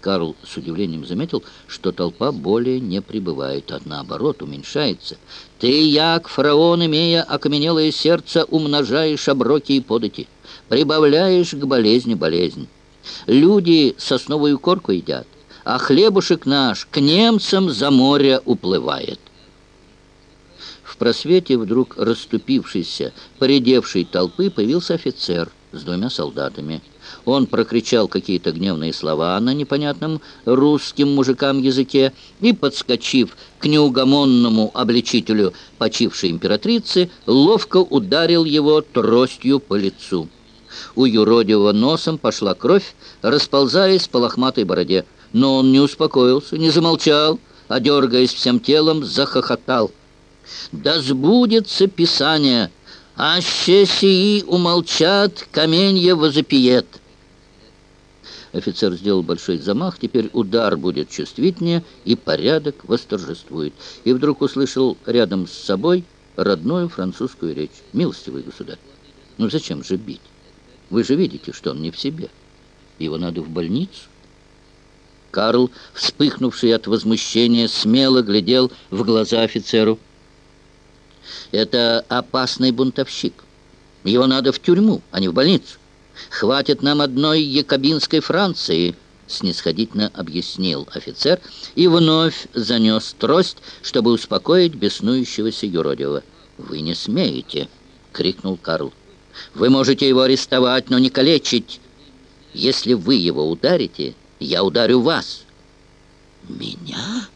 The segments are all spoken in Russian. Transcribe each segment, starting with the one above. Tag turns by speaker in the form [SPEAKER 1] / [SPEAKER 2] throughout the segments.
[SPEAKER 1] Карл с удивлением заметил, что толпа более не прибывает, а наоборот уменьшается. «Ты, як фараон, имея окаменелое сердце, умножаешь оброки и подати, прибавляешь к болезни болезнь. Люди сосновую корку едят, а хлебушек наш к немцам за море уплывает». В просвете вдруг расступившейся, поредевшей толпы появился офицер с двумя солдатами. Он прокричал какие-то гневные слова на непонятном русским мужикам языке и, подскочив к неугомонному обличителю почившей императрицы, ловко ударил его тростью по лицу. У юродивого носом пошла кровь, расползаясь по лохматой бороде. Но он не успокоился, не замолчал, а, дергаясь всем телом, захохотал. «Да сбудется Писание!» «Аще сии умолчат, каменье возопиет». Офицер сделал большой замах, теперь удар будет чувствительнее, и порядок восторжествует. И вдруг услышал рядом с собой родную французскую речь. «Милостивый государь, ну зачем же бить? Вы же видите, что он не в себе. Его надо в больницу». Карл, вспыхнувший от возмущения, смело глядел в глаза офицеру. «Это опасный бунтовщик. Его надо в тюрьму, а не в больницу. «Хватит нам одной якобинской Франции», — снисходительно объяснил офицер и вновь занес трость, чтобы успокоить беснующегося юродивого. «Вы не смеете!» — крикнул Карл. «Вы можете его арестовать, но не калечить. Если вы его ударите, я ударю вас». «Меня?»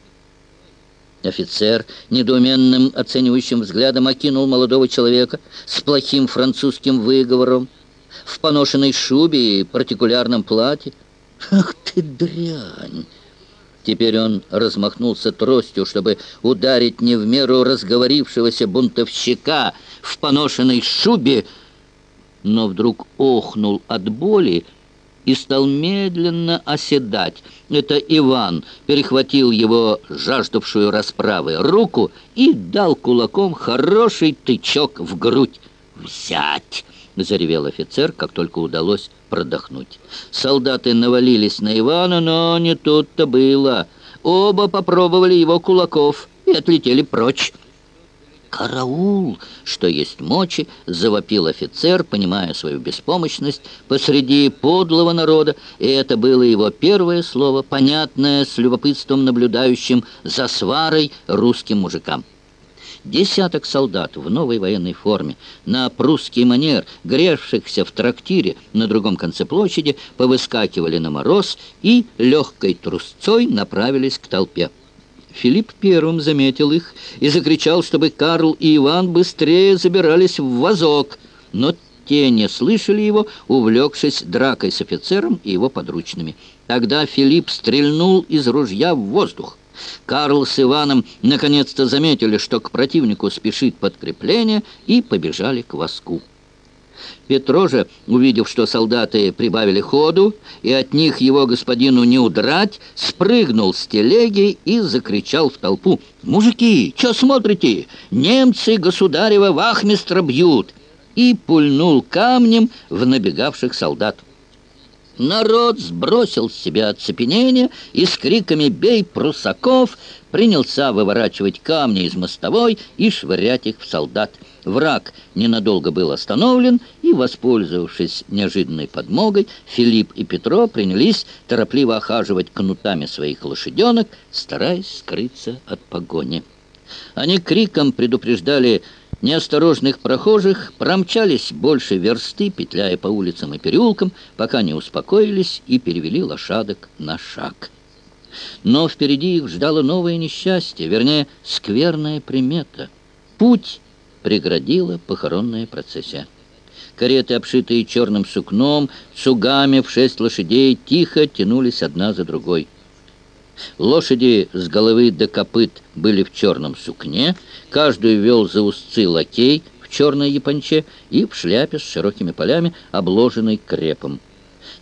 [SPEAKER 1] Офицер недоуменным оценивающим взглядом окинул молодого человека с плохим французским выговором в поношенной шубе и партикулярном платье. «Ах ты дрянь!» Теперь он размахнулся тростью, чтобы ударить не в меру разговорившегося бунтовщика в поношенной шубе, но вдруг охнул от боли и стал медленно оседать. Это Иван перехватил его жаждавшую расправы руку и дал кулаком хороший тычок в грудь. «Взять!» — заревел офицер, как только удалось продохнуть. Солдаты навалились на Ивана, но не тут-то было. Оба попробовали его кулаков и отлетели прочь. «Караул!» — что есть мочи, завопил офицер, понимая свою беспомощность посреди подлого народа, и это было его первое слово, понятное с любопытством наблюдающим за сварой русским мужикам. Десяток солдат в новой военной форме, на прусский манер, гревшихся в трактире на другом конце площади, повыскакивали на мороз и легкой трусцой направились к толпе. Филипп первым заметил их и закричал, чтобы Карл и Иван быстрее забирались в вазок, но те не слышали его, увлекшись дракой с офицером и его подручными. Тогда Филипп стрельнул из ружья в воздух. Карл с Иваном наконец-то заметили, что к противнику спешит подкрепление, и побежали к воску. Петро же, увидев, что солдаты прибавили ходу, и от них его господину не удрать, спрыгнул с телеги и закричал в толпу. «Мужики, что смотрите? Немцы государева вахмистра бьют!» и пульнул камнем в набегавших солдат. Народ сбросил с себя оцепенение и с криками «Бей прусаков!» принялся выворачивать камни из мостовой и швырять их в солдат. Враг ненадолго был остановлен, и, воспользовавшись неожиданной подмогой, Филипп и Петро принялись торопливо охаживать кнутами своих лошаденок, стараясь скрыться от погони. Они криком предупреждали неосторожных прохожих, промчались больше версты, петляя по улицам и переулкам, пока не успокоились и перевели лошадок на шаг. Но впереди их ждало новое несчастье, вернее, скверная примета. Путь преградила похоронная процессия. Кареты, обшитые черным сукном, цугами в шесть лошадей, тихо тянулись одна за другой. Лошади с головы до копыт были в черном сукне, каждую вел за узцы лакей в черной японче и в шляпе с широкими полями, обложенной крепом.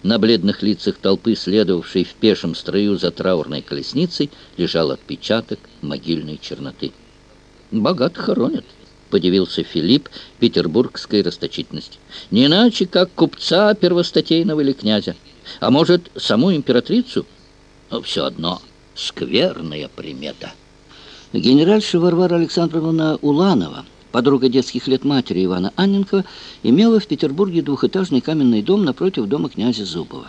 [SPEAKER 1] На бледных лицах толпы, следовавшей в пешем строю за траурной колесницей, лежал отпечаток могильной черноты. «Богат хоронят», — подивился Филипп петербургской расточительности. «Не иначе, как купца первостатейного или князя. А может, саму императрицу?» Но все одно скверная примета. Генеральша Варвара Александровна Уланова, подруга детских лет матери Ивана Анненкова, имела в Петербурге двухэтажный каменный дом напротив дома князя Зубова.